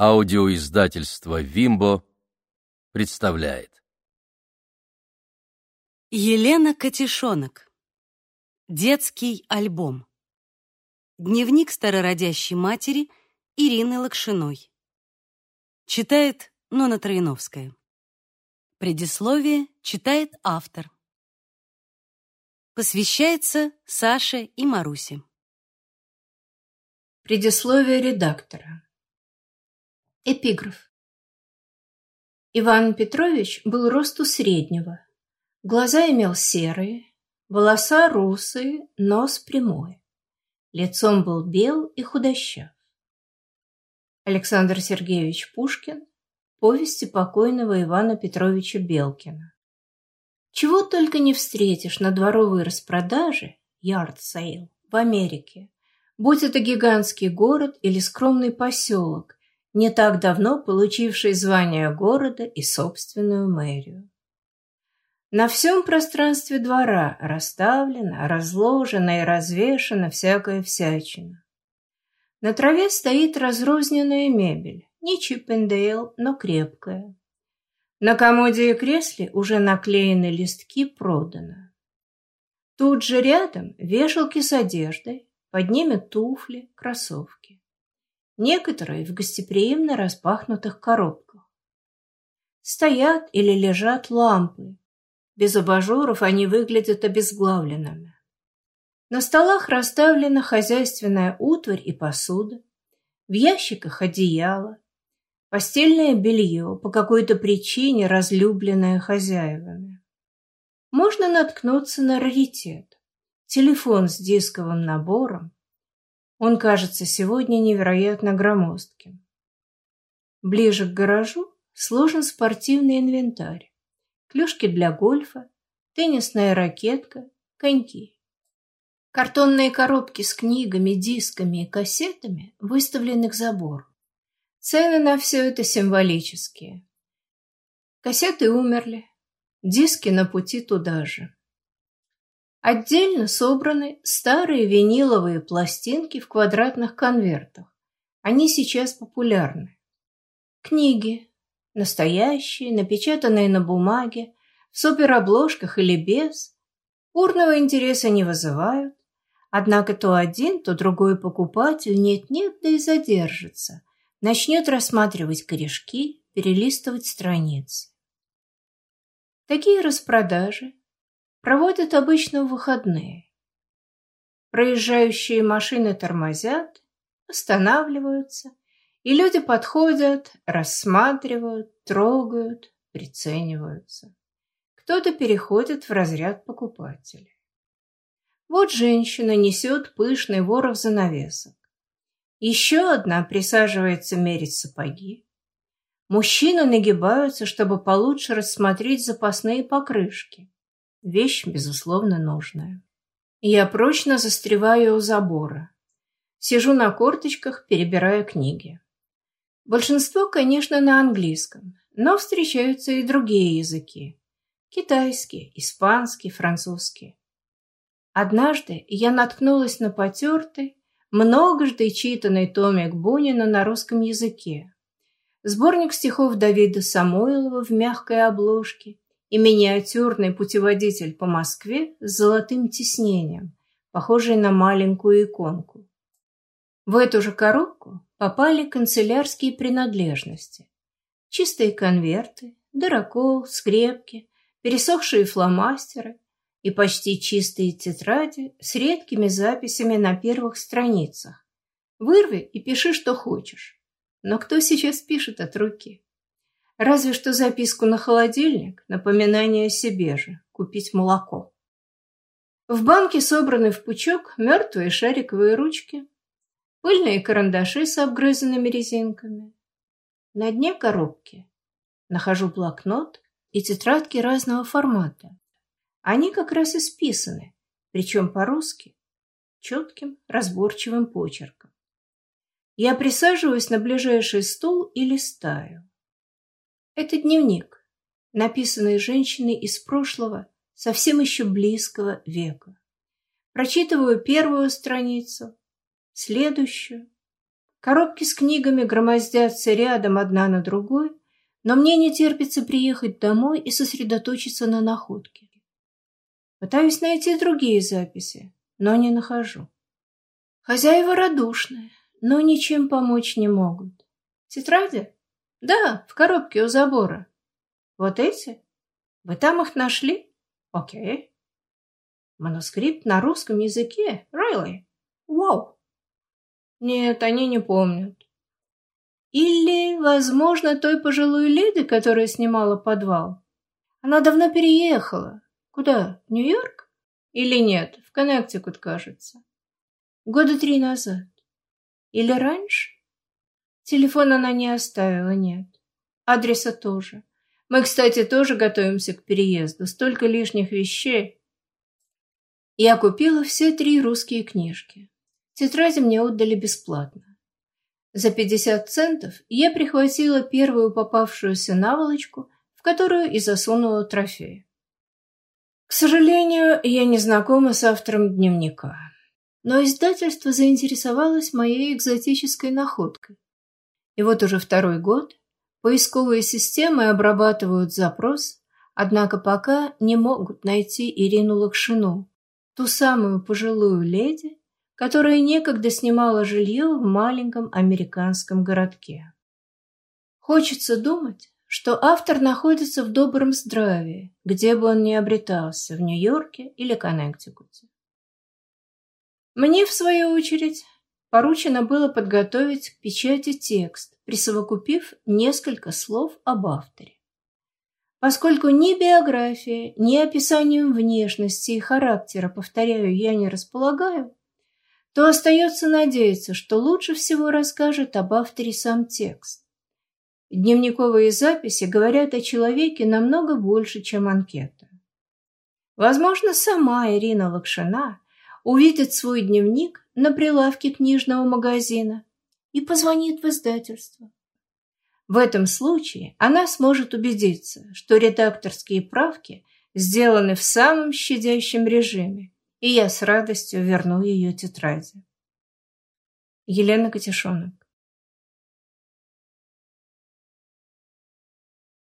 Аудиоиздательство «Вимбо» представляет. Елена Катишонок. Детский альбом. Дневник старородящей матери Ирины Лакшиной. Читает Нона Троиновская. Предисловие читает автор. Посвящается Саше и Марусе. Предисловие редактора. Эпиграф. Иван Петрович был росту среднего. Глаза имел серые, волоса русые, нос прямой. Лицом был бел и худощав. Александр Сергеевич Пушкин. Повести покойного Ивана Петровича Белкина. Чего только не встретишь на дворовой распродаже, yard sale, в Америке, будь это гигантский город или скромный поселок, не так давно получивший звание города и собственную мэрию. На всем пространстве двора расставлена, разложена и развешана всякая всячина. На траве стоит разрозненная мебель, не чиппендейл, но крепкая. На комоде и кресле уже наклеены листки «Продано». Тут же рядом вешалки с одеждой, под ними туфли, кроссовки некоторые в гостеприимно распахнутых коробках. Стоят или лежат лампы. Без абажуров они выглядят обезглавленными. На столах расставлена хозяйственная утварь и посуда, в ящиках одеяло, постельное белье, по какой-то причине разлюбленное хозяевами. Можно наткнуться на раритет. Телефон с дисковым набором, он кажется сегодня невероятно громоздким. Ближе к гаражу сложен спортивный инвентарь. Клюшки для гольфа, теннисная ракетка, коньки. Картонные коробки с книгами, дисками и кассетами выставлены к забору. Цены на все это символические. Кассеты умерли, диски на пути туда же. Отдельно собраны старые виниловые пластинки в квадратных конвертах. Они сейчас популярны. Книги. Настоящие, напечатанные на бумаге, в суперобложках или без. Бурного интереса не вызывают. Однако то один, то другой покупатель нет-нет, да и задержится. Начнет рассматривать корешки, перелистывать страницы. Такие распродажи проводят обычно в выходные. Проезжающие машины тормозят, останавливаются, и люди подходят, рассматривают, трогают, прицениваются. Кто-то переходит в разряд покупателей. Вот женщина несет пышный ворох занавесок. Еще одна присаживается мерить сапоги. Мужчины нагибаются, чтобы получше рассмотреть запасные покрышки. Вещь, безусловно, нужная. Я прочно застреваю у забора. Сижу на корточках, перебирая книги. Большинство, конечно, на английском, но встречаются и другие языки. Китайский, испанский, французский. Однажды я наткнулась на потертый, многожды читанный томик Бунина на русском языке. Сборник стихов Давида Самойлова в мягкой обложке и миниатюрный путеводитель по Москве с золотым тиснением, похожий на маленькую иконку. В эту же коробку попали канцелярские принадлежности. Чистые конверты, дырокол, скрепки, пересохшие фломастеры и почти чистые тетради с редкими записями на первых страницах. Вырви и пиши, что хочешь. Но кто сейчас пишет от руки? Разве что записку на холодильник, напоминание о себе же, купить молоко. В банке собраны в пучок мертвые шариковые ручки, пыльные карандаши с обгрызанными резинками. На дне коробки нахожу блокнот и тетрадки разного формата. Они как раз исписаны, причем по-русски, четким, разборчивым почерком. Я присаживаюсь на ближайший стул и листаю. Это дневник, написанный женщиной из прошлого, совсем еще близкого века. Прочитываю первую страницу, следующую. Коробки с книгами громоздятся рядом одна на другой, но мне не терпится приехать домой и сосредоточиться на находке. Пытаюсь найти другие записи, но не нахожу. Хозяева радушные, но ничем помочь не могут. Тетради? Да, в коробке у забора. Вот эти? Вы там их нашли? Окей. Манускрипт на русском языке? Really? Вау. Нет, они не помнят. Или, возможно, той пожилой леди, которая снимала подвал. Она давно переехала. Куда? В Нью-Йорк? Или нет? В Коннектикут, кажется. Года три назад. Или раньше? Телефон она не оставила, нет. Адреса тоже. Мы, кстати, тоже готовимся к переезду. Столько лишних вещей. Я купила все три русские книжки. Тетради мне отдали бесплатно. За 50 центов я прихватила первую попавшуюся наволочку, в которую и засунула трофей. К сожалению, я не знакома с автором дневника. Но издательство заинтересовалось моей экзотической находкой. И вот уже второй год поисковые системы обрабатывают запрос, однако пока не могут найти Ирину Лакшину, ту самую пожилую леди, которая некогда снимала жилье в маленьком американском городке. Хочется думать, что автор находится в добром здравии, где бы он ни обретался, в Нью-Йорке или Коннектикуте. Мне, в свою очередь, поручено было подготовить к печати текст, присовокупив несколько слов об авторе. Поскольку ни биография, ни описанием внешности и характера, повторяю, я не располагаю, то остается надеяться, что лучше всего расскажет об авторе сам текст. Дневниковые записи говорят о человеке намного больше, чем анкета. Возможно, сама Ирина Лакшина увидит свой дневник на прилавке книжного магазина и позвонит в издательство. В этом случае она сможет убедиться, что редакторские правки сделаны в самом щадящем режиме и я с радостью верну ее тетради. Елена Катишонок